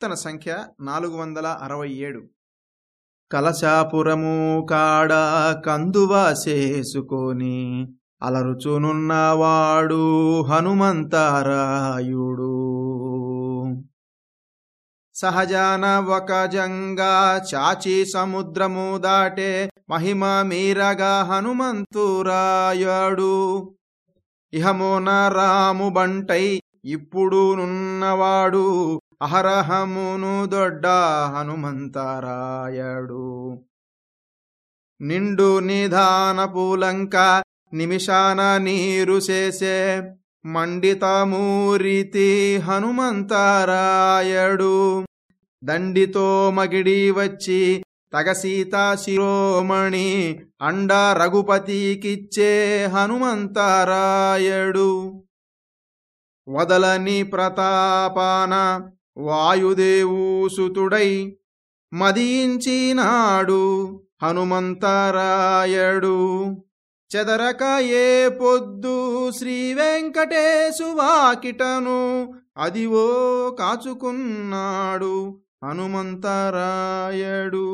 కీర్తన సంఖ్య నాలుగు వందల అరవై ఏడు. కలశాపురము కాడ కందువా చేసుకొని అలరుచునున్నవాడు హనుమంతరాయుడు. సహజాన ఒక జంగా చాచి సముద్రము దాటే మహిమ మీరగా హనుమంతురాయుడు. ఇహమోన రాము బంటై ఇప్పుడు నున్నవాడు అహరహమును దొడ్డ హనుమంతరాయడు. నిండు నిధాన పూలంక నిమిషాన నీరు చేసే మండితమూరితి హనుమంతరాయడు. దండితో మగిడి వచ్చి తగ సీతా శిరోమణి అండ రఘుపతికిచ్చే హనుమంతరాయడు. వదలని ప్రతాపాన వాయుదేవూసుతుడై మదించినాడు హనుమంతరాయడు. చెదరక ఏ పొద్దు శ్రీ వెంకటేశు అదివో కాచుకున్నాడు హనుమంతరాయడు.